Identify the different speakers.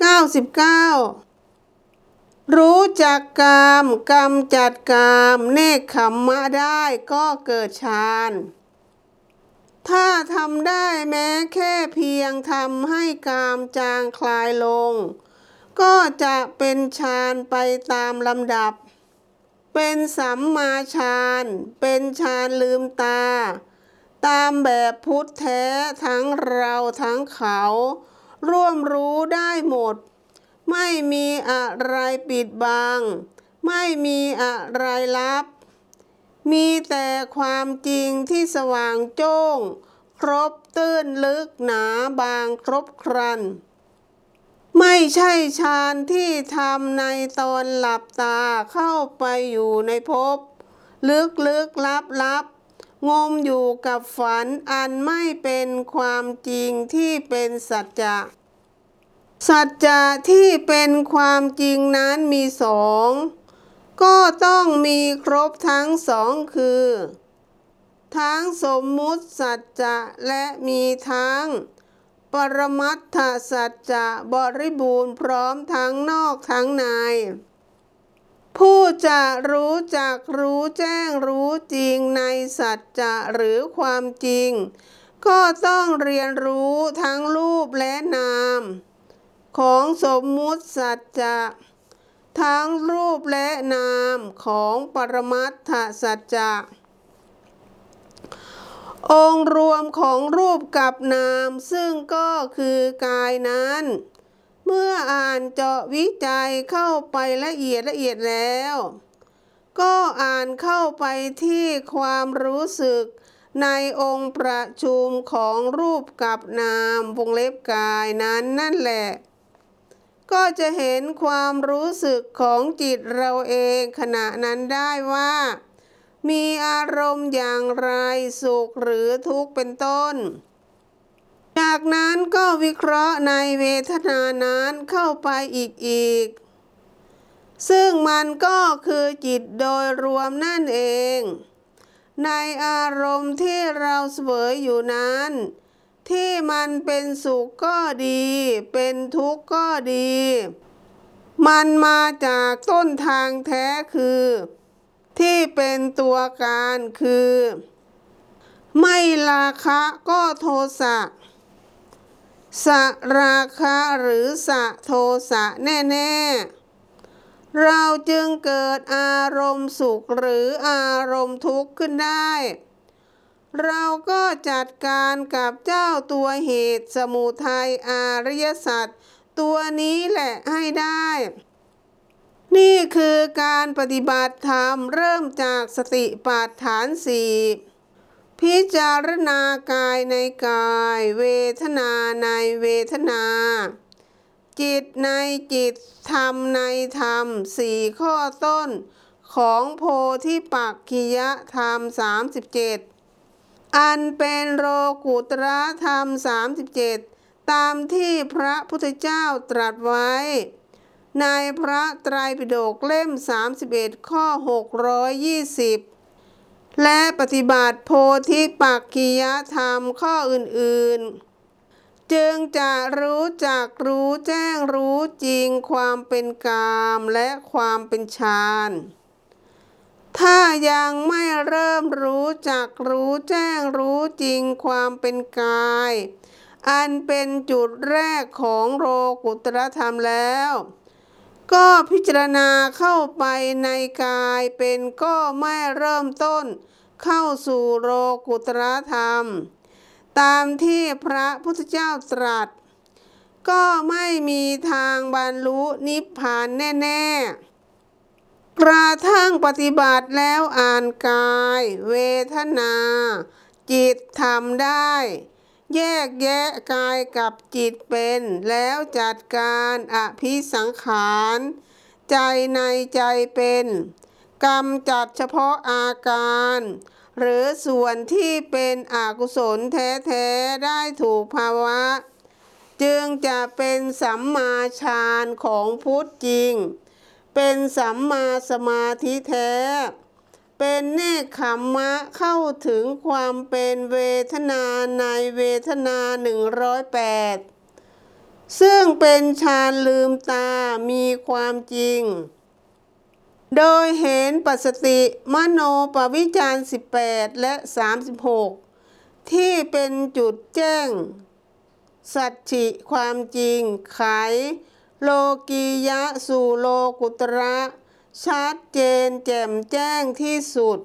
Speaker 1: 99 รู้จักกามกรรมจัดกามเนคขมมะได้ก็เกิดฌานถ้าทำได้แม้แค่เพียงทำให้กามจางคลายลง ก็จะเป็นฌานไปตามลำดับ เป็นสัมมาฌานเป็นฌานลืมตา ตามแบบพุทธแท้ทั้งเราทั้งเขา ร่วมรู้ได้หมด ไม่มีอะไรปิดบัง ไม่มีอะไรลับ มีแต่ความจริงที่สว่างโจ้ง ครบตื้นลึกหนาบางครบครัน ไม่ใช่ฌานที่ทำในตอนหลับตาเข้าไปอยู่ในภพลึกลึกลับลับ งมอยู่กับฝันอันไม่เป็นความจริงที่เป็นสัจจะ สัจจะที่เป็นความจริงนั้นมีสองก็ต้องมีครบทั้งสองคือ ทั้งสมมุติสัจจะและมีทั้ง ปรมัตถสัจจะบริบูรณ์พร้อมทั้งนอกทั้งใน ผู้จะรู้จักรู้แจ้งรู้จริงในสัจจะหรือความจริง ก็ต้องเรียนรู้ทั้งรูปและนาม ของสมมุติสัจจะทั้งรูปและนามของปรมัตถสัจจะองค์รวมของรูปกับนามซึ่งก็คือกายนั้น เมื่ออ่านเจาะวิจัยเข้าไปละเอียดละเอียดแล้ว ก็อ่านเข้าไปที่ความรู้สึกในองค์ประชุมของรูปกับนามวงเล็บกายนั้นนั่นแหละ ก็จะเห็นความรู้สึกของจิตเราเองขณะนั้นได้ว่า มีอารมณ์อย่างไรสุขหรือทุกข์เป็นต้น จากนั้นก็วิเคราะห์ในเวทนานั้นเข้าไปอีกอีก ซึ่งมันก็คือจิตโดยรวมนั่นเอง ในอารมณ์ที่เราเสวยอยู่นั้น ที่มันเป็นสุขก็ดี เป็นทุกข์ก็ดี มันมาจากต้นทางแท้คือ ที่เป็นตัวการคือ ไม่ราคะก็โทสะ สราคะหรือสะโทสะแน่ๆ เราจึงเกิดอารมณ์สุขหรืออารมณ์ทุกข์ขึ้นได้ เราก็จัดการกับเจ้าตัวเหตุสมุทัยอริยสัจตัวนี้แหละให้ได้ นี่คือการปฏิบัติธรรมเริ่มจากสติปัฏฐานสี่ พิจารณากายในกาย เวทนาในเวทนา จิตในจิต ธรรมในธรรมสี่ข้อต้น ของโพธิปักขิยธรรม 37 อันเป็นโลกุตระธรรม 37 ตามที่พระพุทธเจ้าตรัสไว้ ในพระไตรปิฎกเล่ม 31 ข้อ 620 และปฏิบัติโพธิปักขิยธรรมข้ออื่นๆ จึงจะรู้จักรู้แจ้งรู้จริงความเป็นกามและความเป็นฌานถ้ายังไม่เริ่มรู้จักรู้แจ้งรู้จริงความเป็นกาย อันเป็นจุดแรกของโลกุตรธรรมแล้ว ก็พิจารณาเข้าไปในกายเป็นก็ไม่เริ่มต้น เข้าสู่โลกุตรธรรม ตามที่พระพุทธเจ้าตรัส ก็ไม่มีทางบรรลุนิพพานแน่ๆ กระทั่งปฏิบัติแล้วอ่านกาย เวทนา จิตทำได้ แยกแยะกายกับจิตเป็น แล้วจัดการอภิสังขาร ใจในใจเป็นกรรมจัดเฉพาะอาการ หรือส่วนที่เป็นอกุศลแท้ๆได้ถูกภาวะ จึงจะเป็นสัมมาฌานของพุทธจริง เป็นสัมมาสมาธิแท้ เป็นเนคขมมะเข้าถึงความเป็นเวทนาในเวทนา 108 ซึ่งเป็นฌานลืมตามีความจริง โดยเห็นปัสสติมโนปวิจาร18 และ 36 ที่เป็นจุดแจ้ง สัจฉิความจริงไขโลกียะสู่โลกุตระ ชัดเจนแจ่มแจ้งที่สุด